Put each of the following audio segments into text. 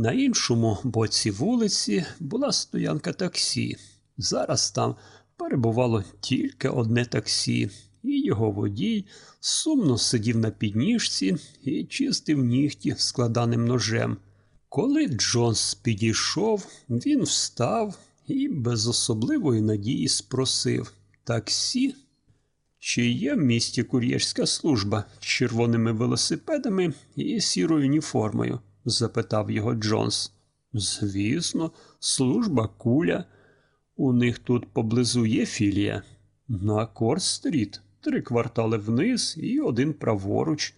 На іншому боці вулиці була стоянка таксі. Зараз там перебувало тільки одне таксі, і його водій сумно сидів на підніжці і чистив нігті складаним ножем. Коли Джонс підійшов, він встав і без особливої надії спросив таксі. Чи є в місті кур'єрська служба з червоними велосипедами і сірою уніформою? Запитав його Джонс. Звісно, служба куля. У них тут поблизу є філія. На Корт-стріт, три квартали вниз і один праворуч.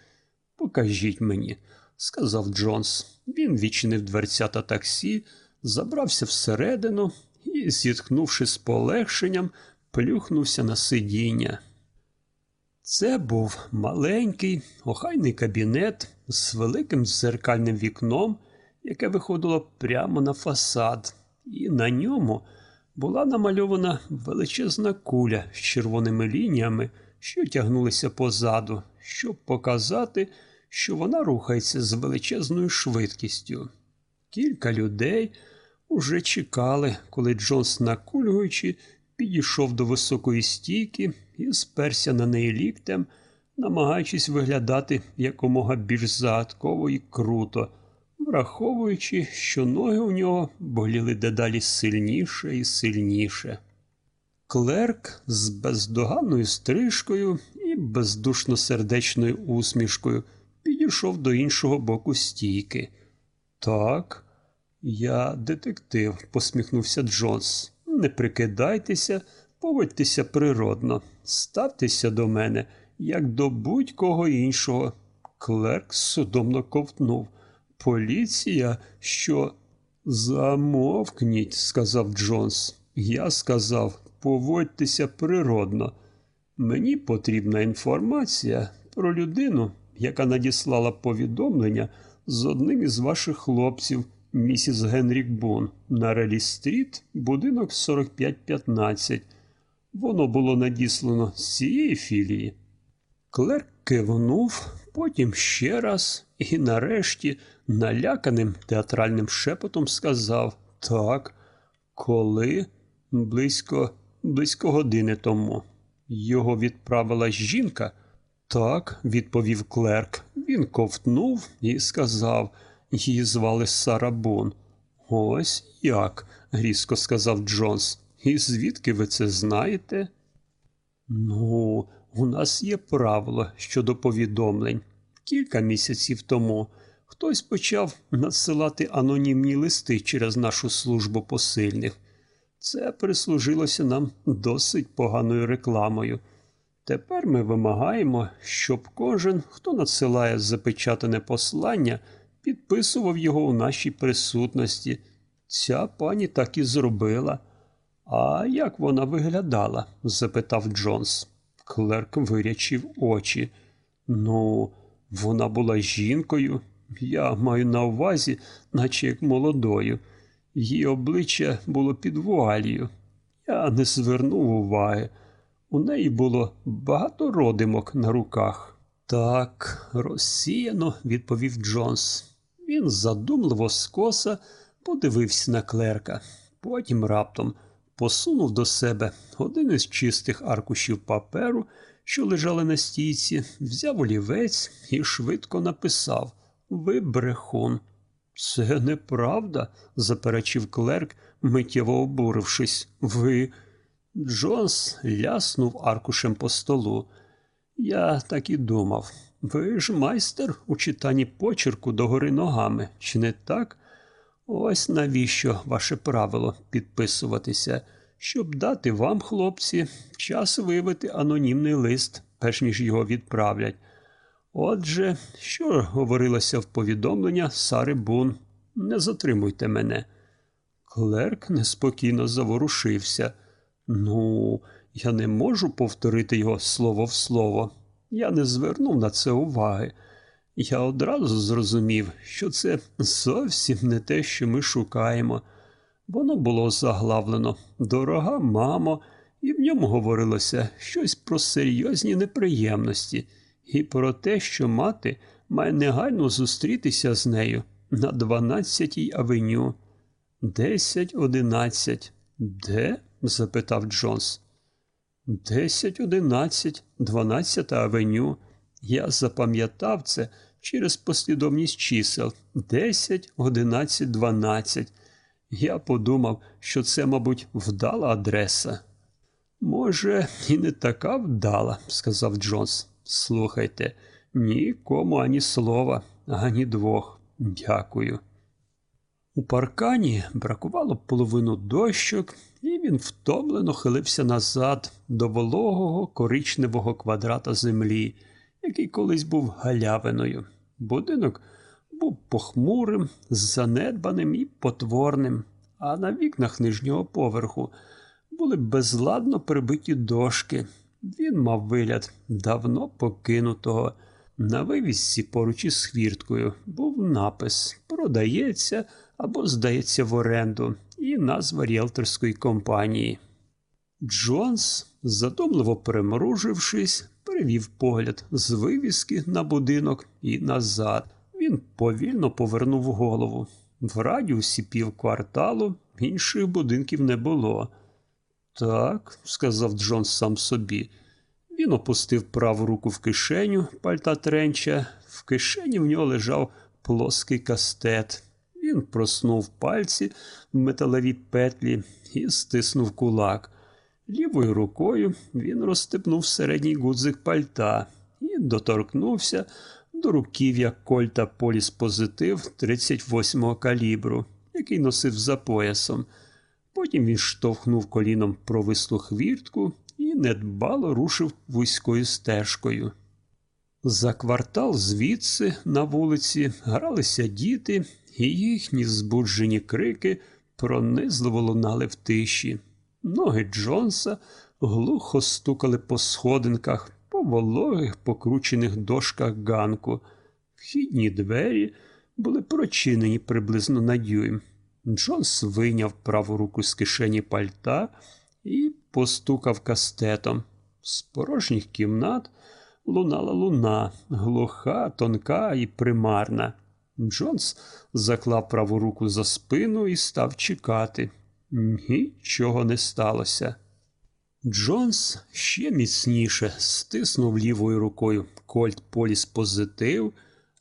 Покажіть мені, сказав Джонс. Він відчинив дверцята таксі, забрався всередину і, зітхнувши з полегшенням, плюхнувся на сидіння. Це був маленький, охайний кабінет з великим дзеркальним вікном, яке виходило прямо на фасад, і на ньому була намальована величезна куля з червоними лініями, що тягнулися позаду, щоб показати, що вона рухається з величезною швидкістю. Кілька людей уже чекали, коли Джонс, накульгуючи, підійшов до високої стійки і сперся на неї ліктем, намагаючись виглядати якомога більш загадково і круто, враховуючи, що ноги у нього боліли дедалі сильніше і сильніше. Клерк з бездоганною стрижкою і бездушно сердечною усмішкою підійшов до іншого боку стійки. Так, я детектив, посміхнувся Джонс. Не прикидайтеся, поводьтеся природно, ставтеся до мене, як до будь-кого іншого. Клерк судомно ковтнув. Поліція, що. Замовкніть, сказав Джонс. Я сказав, поводьтеся природно. Мені потрібна інформація про людину, яка надіслала повідомлення з одним із ваших хлопців, місіс Генрік Бун, на Релі-стріт, будинок 4515. Воно було надіслано з цієї філії. Клерк кивнув, потім ще раз і нарешті наляканим театральним шепотом сказав Так, коли? Близько, близько години тому. Його відправила жінка. Так, відповів клерк. Він ковтнув і сказав, її звали Сара Бун. Ось як, різко сказав Джонс. І звідки ви це знаєте? Ну, у нас є правило щодо повідомлень. Кілька місяців тому хтось почав надсилати анонімні листи через нашу службу посильних. Це прислужилося нам досить поганою рекламою. Тепер ми вимагаємо, щоб кожен, хто надсилає запечатане послання, підписував його у нашій присутності. Ця пані так і зробила. А як вона виглядала? запитав Джонс. Клерк вирячив очі. Ну, вона була жінкою. Я маю на увазі, наче як молодою. Її обличчя було під вуалію. Я не звернув уваги. У неї було багато родимок на руках. Так, розсіяно, відповів Джонс. Він задумливо скоса подивився на клерка. Потім раптом посунув до себе один із чистих аркушів паперу, що лежали на стійці, взяв олівець і швидко написав Ви брехун. Це неправда, заперечив клерк, миттєво обурившись. Ви. Джонс ляснув аркушем по столу. Я так і думав. Ви ж майстер у читанні почерку догори ногами, чи не так? Ось навіщо ваше правило підписуватися, щоб дати вам, хлопці, час вивити анонімний лист, перш ніж його відправлять. Отже, що говорилося в повідомлення Сари Бун? Не затримуйте мене. Клерк неспокійно заворушився. Ну, я не можу повторити його слово в слово. Я не звернув на це уваги. Я одразу зрозумів, що це зовсім не те, що ми шукаємо. Воно було заглавлено Дорога мамо, і в ньому говорилося щось про серйозні неприємності і про те, що мати має негайно зустрітися з нею, на 12-й авеню. Десять одинадцять. Де? запитав Джонс. Десять одинадцять, дванадцята авеню. Я запам'ятав це через послідовність чисел. Десять, одинадцять, дванадцять. Я подумав, що це, мабуть, вдала адреса. Може, і не така вдала, сказав Джонс. Слухайте, нікому ані слова, ані двох. Дякую. У паркані бракувало половину дощок, і він втомлено хилився назад до вологого коричневого квадрата землі, який колись був галявиною. Будинок був похмурим, занедбаним і потворним, а на вікнах нижнього поверху були безладно прибиті дошки. Він мав вигляд давно покинутого. На вивісці поруч із хвірткою був напис Продається або здається в оренду і назва ріелторської компанії. Джонс, задумливо примружившись, перевів погляд з вивіски на будинок і назад. Він повільно повернув голову. В радіусі півкварталу інших будинків не було. Так, сказав Джонс сам собі. Він опустив праву руку в кишеню пальта тренча. В кишені в нього лежав плоский кастет. Він проснув пальці в металеві петлі і стиснув кулак. Лівою рукою він розстепнув середній гудзик пальта і доторкнувся до руків'я Кольта Поліс Позитив 38-го калібру, який носив за поясом. Потім він штовхнув коліном провислу хвіртку і недбало рушив вузькою стежкою. За квартал звідси на вулиці гралися діти, і їхні збуджені крики пронизливо лунали в тиші. Ноги Джонса глухо стукали по сходинках, по вологих покручених дошках ганку. Вхідні двері були прочинені приблизно на дюйм. Джонс вийняв праву руку з кишені пальта і постукав кастетом. З порожніх кімнат лунала луна, глуха, тонка і примарна. Джонс заклав праву руку за спину і став чекати. Нічого не сталося. Джонс ще міцніше стиснув лівою рукою Кольт Поліс позитив,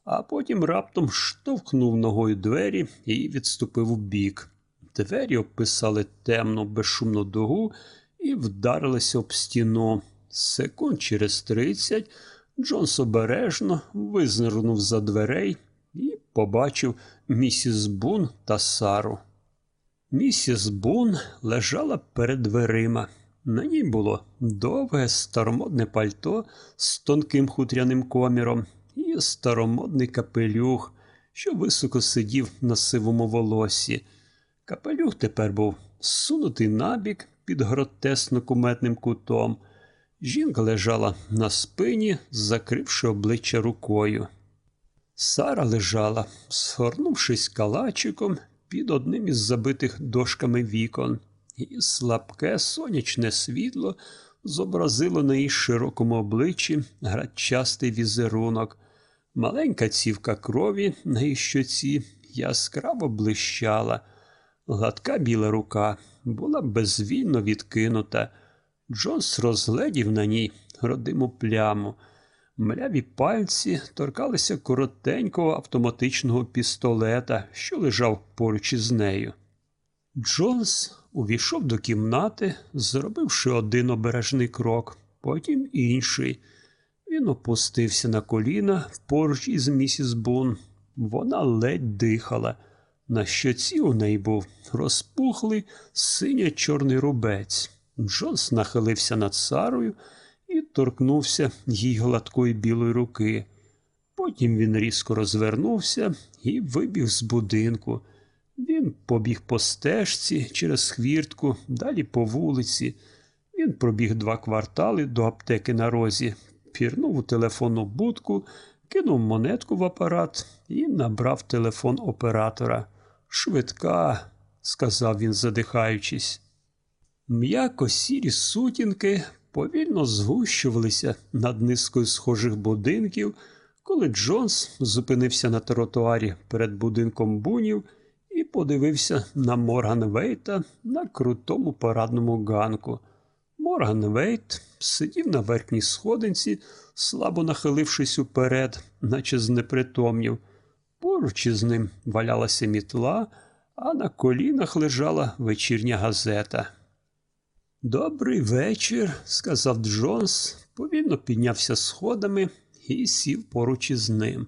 а потім раптом штовхнув ногою двері і відступив у бік. Двері описали темну безшумну дугу і вдарилися об стіну. Секунд через тридцять Джонс обережно визирнув за дверей і побачив місіс Бун та Сару. Місіс Бун лежала перед дверима. На ній було довге старомодне пальто з тонким хутряним коміром і старомодний капелюх, що високо сидів на сивому волосі. Капелюх тепер був сунутий набік під гротесно куметним кутом. Жінка лежала на спині, закривши обличчя рукою. Сара лежала, згорнувшись калачиком під одним із забитих дошками вікон, і слабке сонячне світло зобразило на її широкому обличчі градчастий візерунок. Маленька цівка крові на її щоці яскраво блищала. Гладка біла рука була безвільно відкинута. Джонс розгледів на ній родиму пляму. Мляві пальці торкалися коротенького автоматичного пістолета, що лежав поруч із нею. Джонс увійшов до кімнати, зробивши один обережний крок, потім інший. Він опустився на коліна поруч із місіс Бун. Вона ледь дихала. На щоці у неї був розпухлий синьо чорний рубець. Джонс нахилився над Сарою і торкнувся їй гладкої білої руки. Потім він різко розвернувся і вибіг з будинку. Він побіг по стежці через хвіртку, далі по вулиці. Він пробіг два квартали до аптеки на розі, пірнув у телефонну будку, кинув монетку в апарат і набрав телефон оператора. Швидка, сказав він, задихаючись. М'яко сірі сутінки повільно згущувалися над низкою схожих будинків, коли Джонс зупинився на тротуарі перед будинком бунів і подивився на Морган Вейта на крутому парадному ганку. Морган Вейт сидів на верхній сходинці, слабо нахилившись уперед, наче знепритомнів. Поруч із ним валялася мітла, а на колінах лежала вечірня газета. Добрий вечір, сказав Джонс, повільно піднявся сходами і сів поруч із ним.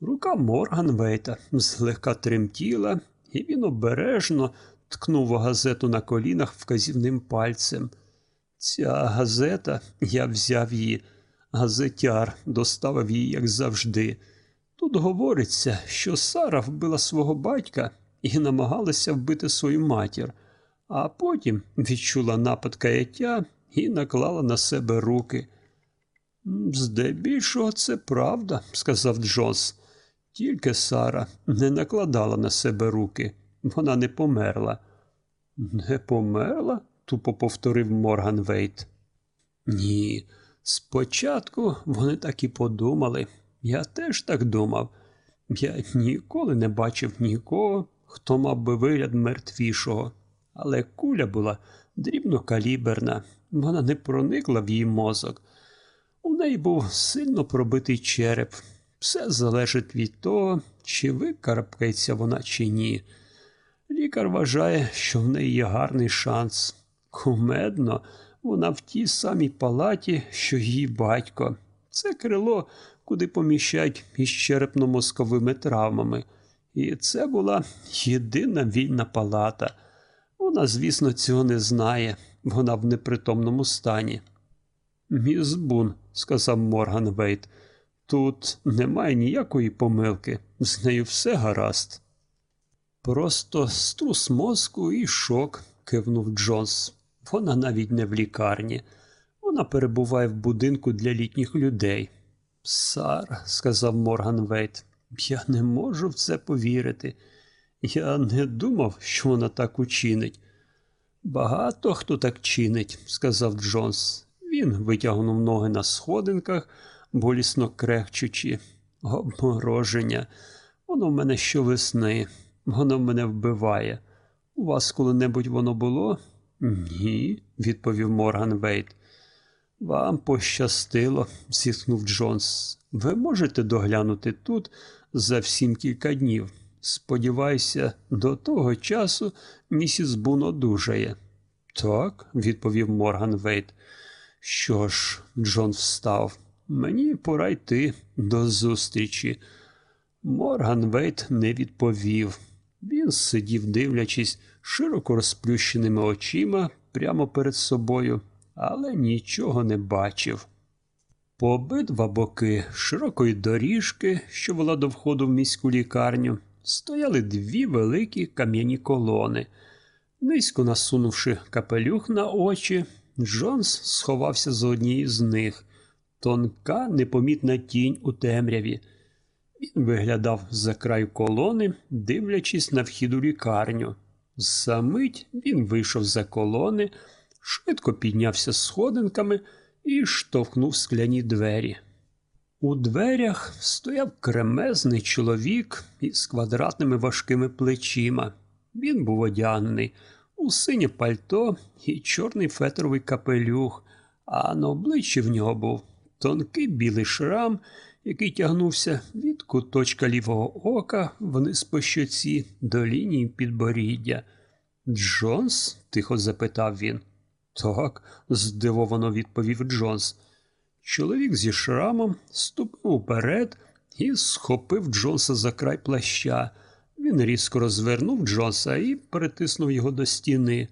Рука Морган Вейта злегка тремтіла, і він обережно ткнув газету на колінах вказівним пальцем. Ця газета, я взяв її, газетяр доставив її, як завжди. Тут говориться, що Сара вбила свого батька і намагалася вбити свою матір, а потім відчула напад каяття і наклала на себе руки. Здебільшого, це правда, сказав Джонс. Тільки Сара не накладала на себе руки, вона не померла. Не померла? тупо повторив Морган Вейт. Ні, спочатку вони так і подумали. Я теж так думав. Я ніколи не бачив нікого, хто мав би вигляд мертвішого, але куля була дрібнокаліберна, вона не проникла в її мозок. У неї був сильно пробитий череп. Все залежить від того, чи викарабкається вона, чи ні. Лікар вважає, що в неї є гарний шанс. Кумедно, вона в тій самій палаті, що її батько. Це крило, куди поміщають із черепно-мозковими травмами. І це була єдина вільна палата. Вона, звісно, цього не знає, вона в непритомному стані. Міс Бун, сказав Морган Вейт, тут немає ніякої помилки, з нею все гаразд. Просто струс мозку і шок, кивнув Джонс. Вона навіть не в лікарні. Вона перебуває в будинку для літніх людей. Сара, сказав Морган Вейт, я не можу в це повірити. Я не думав, що вона так учинить. Багато хто так чинить, сказав Джонс. Він витягнув ноги на сходинках, болісно крехчучи. Обмороження. Воно в мене щовесни, воно мене вбиває. У вас коли-небудь воно було? Ні, відповів Морган Вейт. Вам пощастило, зітхнув Джонс. Ви можете доглянути тут за всім кілька днів. Сподіваюся, до того часу місіс Бун одужає. Так, відповів Морган Вейт. Що ж, Джон встав. Мені пора йти до зустрічі. Морган Вейт не відповів. Він сидів, дивлячись широко розплющеними очима прямо перед собою, але нічого не бачив. По обидва боки широкої доріжки, що вела до входу в міську лікарню, стояли дві великі кам'яні колони. Низько насунувши капелюх на очі, Джонс сховався за однією з них. Тонка, непомітна тінь у темряві. Він виглядав за край колони, дивлячись на вхід у лікарню. За мить він вийшов за колони, швидко піднявся сходинками і штовхнув скляні двері. У дверях стояв кремезний чоловік із квадратними важкими плечима. Він був одягнений у синє пальто і чорний фетровий капелюх, а на обличчі в нього був тонкий білий шрам, який тягнувся від куточка лівого ока вниз по щоці до лінії підборіддя. Джонс? тихо запитав він. Так, здивовано відповів Джонс. Чоловік зі шрамом ступив уперед і схопив Джонса за край плаща. Він різко розвернув Джонса і притиснув його до стіни.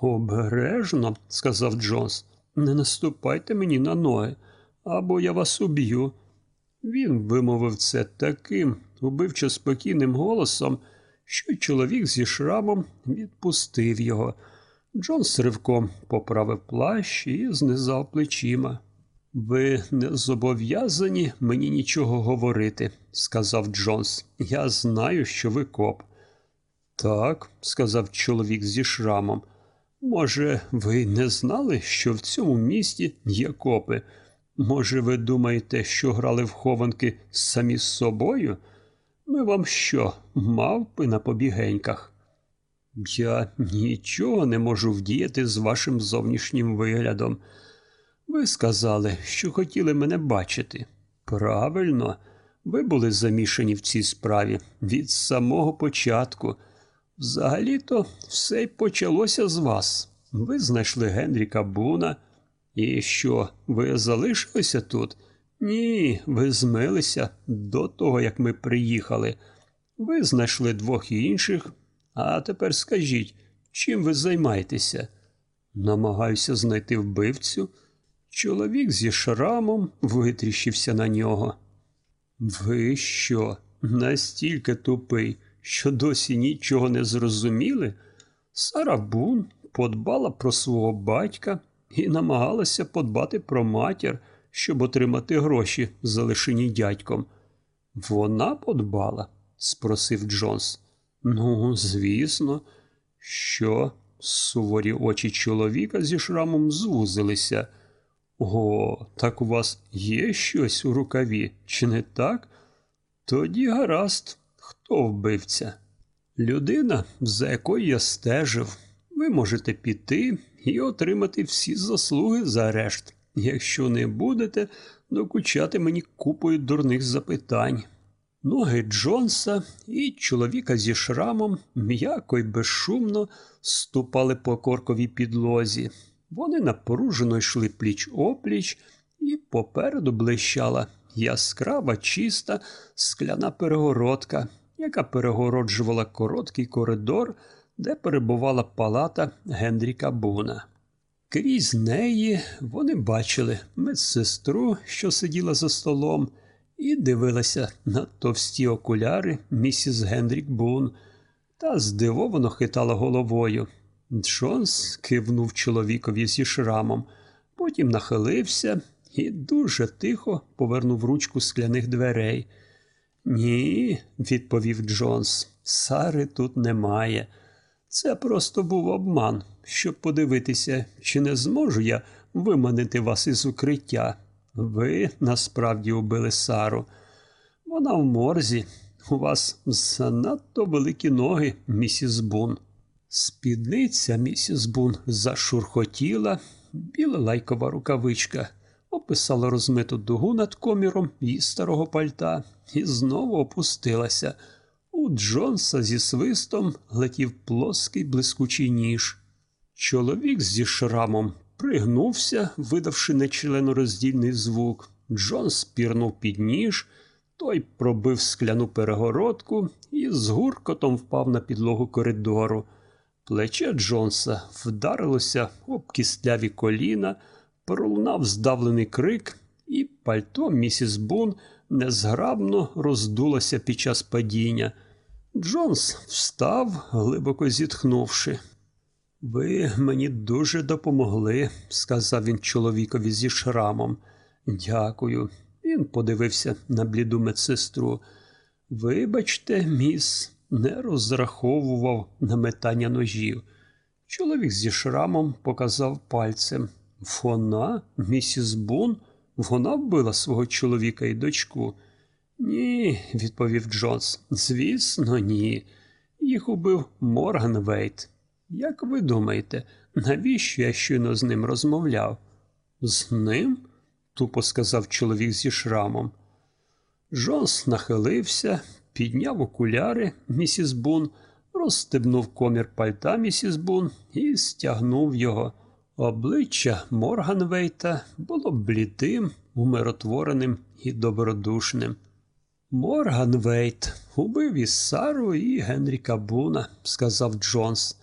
Обережно, сказав Джонс, не наступайте мені на ноги, або я вас уб'ю. Він вимовив це таким убивчо спокійним голосом, що чоловік зі шрамом відпустив його. Джонс ривком поправив плащ і знизав плечима. Ви не зобов'язані мені нічого говорити, сказав Джонс. Я знаю, що ви коп. Так, сказав чоловік зі шрамом. Може, ви не знали, що в цьому місті є копи? Може, ви думаєте, що грали в хованки самі з собою? Ми вам що, мавпи на побігеньках? Я нічого не можу вдіяти з вашим зовнішнім виглядом. Ви сказали, що хотіли мене бачити. Правильно, ви були замішані в цій справі від самого початку. Взагалі-то все й почалося з вас. Ви знайшли Генріка Буна. І що, ви залишилися тут? Ні, ви змилися до того, як ми приїхали. Ви знайшли двох інших. А тепер скажіть, чим ви займаєтеся? Намагаюся знайти вбивцю. Чоловік зі шрамом витріщився на нього. Ви що, настільки тупий, що досі нічого не зрозуміли? Сара Бун подбала про свого батька і намагалася подбати про матір, щоб отримати гроші, залишені дядьком. Вона подбала? спросив Джонс. Ну, звісно, що суворі очі чоловіка зі шрамом звузилися. О, так у вас є щось у рукаві, чи не так? Тоді гаразд, хто вбивця? Людина, за якою я стежив. Ви можете піти і отримати всі заслуги за арешт, якщо не будете докучати мені купою дурних запитань. Ноги Джонса і чоловіка зі шрамом м'яко й безшумно ступали по корковій підлозі. Вони напружено йшли пліч опліч, і попереду блищала яскрава, чиста скляна перегородка, яка перегороджувала короткий коридор, де перебувала палата Генріка Буна. Крізь неї вони бачили медсестру, що сиділа за столом, і дивилася на товсті окуляри місіс Генрік Бун та здивовано хитала головою. Джонс кивнув чоловікові зі шрамом, потім нахилився і дуже тихо повернув ручку скляних дверей. Ні, відповів Джонс, Сари тут немає. Це просто був обман, щоб подивитися, чи не зможу я виманити вас із укриття. Ви насправді убили Сару. Вона в морзі. У вас занадто великі ноги, місіс Бун. Спідниця місіс Бун зашурхотіла, біла лайкова рукавичка описала розмиту дугу над коміром її старого пальта і знову опустилася. У Джонса зі свистом летів плоский блискучий ніж. Чоловік зі шрамом пригнувся, видавши нечленороздільний звук. Джонс пірнув під ніж, той пробив скляну перегородку і з гуркотом впав на підлогу коридору. Плече Джонса вдарилося об кістляві коліна, пролунав здавлений крик, і пальто місіс Бун незграбно роздулося під час падіння. Джонс встав, глибоко зітхнувши. Ви мені дуже допомогли, сказав він чоловікові зі шрамом. Дякую. Він подивився на бліду медсестру. Вибачте, міс, не розраховував на метання ножів. Чоловік зі шрамом показав пальцем. Вона, місіс Бун, вона вбила свого чоловіка і дочку. Ні, відповів Джонс. Звісно, ні. Їх убив Морган Вейт. Як ви думаєте, навіщо я щойно з ним розмовляв? З ним? тупо сказав чоловік зі шрамом. Джонс нахилився, підняв окуляри місіс Бун, розстебнув комір пальта місіс Бун і стягнув його. Обличчя Морганвейта було блідим, умиротвореним і добродушним. Морганвейт убив і Сару і Генріка Буна, сказав Джонс.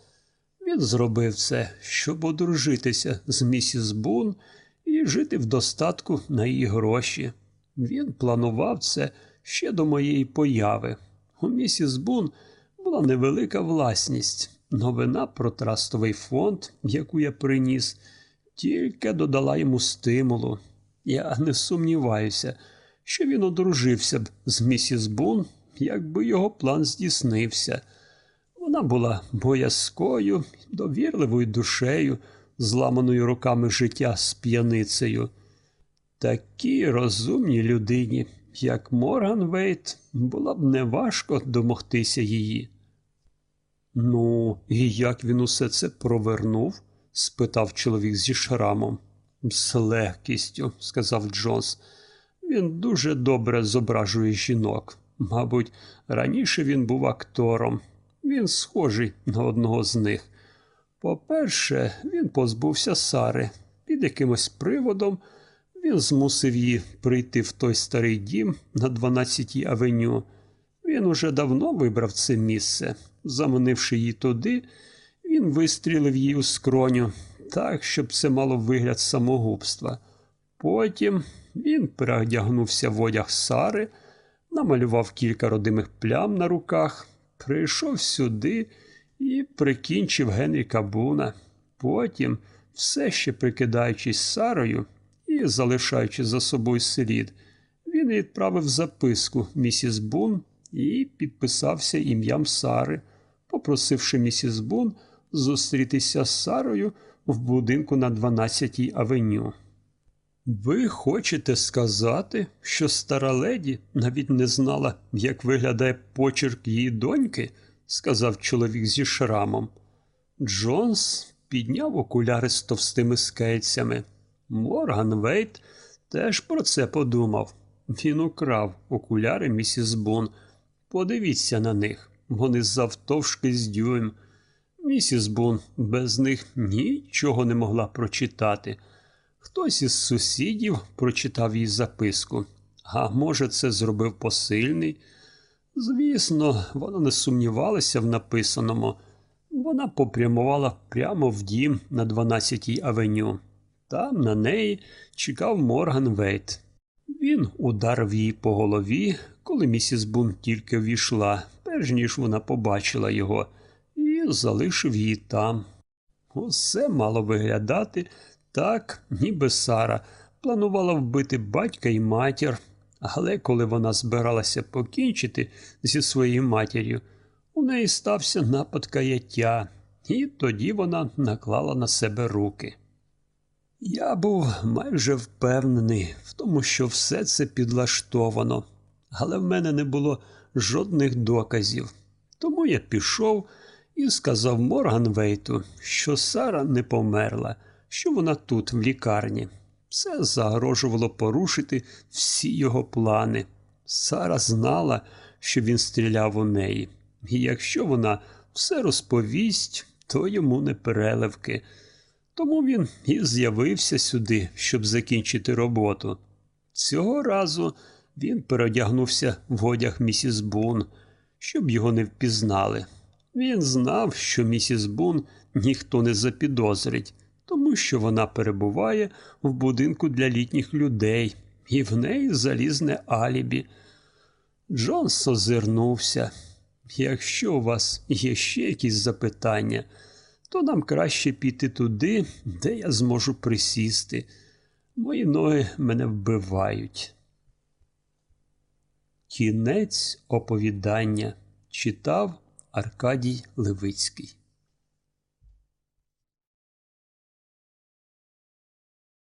Він зробив це, щоб одружитися з місіс Бун і жити в достатку на її гроші. Він планував це ще до моєї появи. У місіс Бун була невелика власність. Новина про трастовий фонд, яку я приніс, тільки додала йому стимулу. Я не сумніваюся, що він одружився б з місіс Бун, якби його план здійснився. Вона була боязкою, довірливою душею, зламаною руками життя з п'яницею. Такій розумній людині, як Морган Вейт, було б неважко домогтися її. Ну, і як він усе це провернув? спитав чоловік зі шрамом. З легкістю, сказав Джонс. Він дуже добре зображує жінок. Мабуть, раніше він був актором. Він схожий на одного з них. По-перше, він позбувся Сари. Під якимось приводом він змусив її прийти в той старий дім на 12-й авеню. Він уже давно вибрав це місце. Заманивши її туди, він вистрілив її у скроню, так, щоб це мало вигляд самогубства. Потім він переодягнувся в одяг Сари, намалював кілька родимих плям на руках, прийшов сюди і прикінчив Генріка Буна. Потім, все ще прикидаючись Сарою і залишаючи за собою слід, він відправив записку місіс Бун і підписався ім'ям Сари, попросивши місіс Бун зустрітися з Сарою в будинку на 12-й авеню. Ви хочете сказати, що стара леді навіть не знала, як виглядає почерк її доньки? сказав чоловік зі шрамом. Джонс підняв окуляри з товстими скельцями. Морган Вейт теж про це подумав. Він украв окуляри місіс Бун. Подивіться на них, вони завтовшки з дюйм. Місіс Бун без них нічого не могла прочитати. Хтось із сусідів прочитав їй записку, а може, це зробив посильний. Звісно, вона не сумнівалася в написаному. Вона попрямувала прямо в дім на 12-й авеню. Там на неї чекав Морган Вейт. Він ударив її по голові, коли місіс Бун тільки ввійшла, перш ніж вона побачила його, і залишив її там. Усе мало виглядати так, ніби Сара планувала вбити батька і матір, але коли вона збиралася покінчити зі своєю матір'ю, у неї стався напад каяття, і тоді вона наклала на себе руки. Я був майже впевнений в тому, що все це підлаштовано, але в мене не було жодних доказів. Тому я пішов і сказав Морган Вейту, що Сара не померла, що вона тут, в лікарні. Це загрожувало порушити всі його плани. Сара знала, що він стріляв у неї, і якщо вона все розповість, то йому не переливки. Тому він і з'явився сюди, щоб закінчити роботу. Цього разу він переодягнувся в одяг місіс Бун, щоб його не впізнали. Він знав, що місіс Бун ніхто не запідозрить, тому що вона перебуває в будинку для літніх людей, і в неї залізне алібі. Джонс озирнувся. Якщо у вас є ще якісь запитання, то нам краще піти туди, де я зможу присісти. Мої ноги мене вбивають. Кінець оповідання читав Аркадій Левицький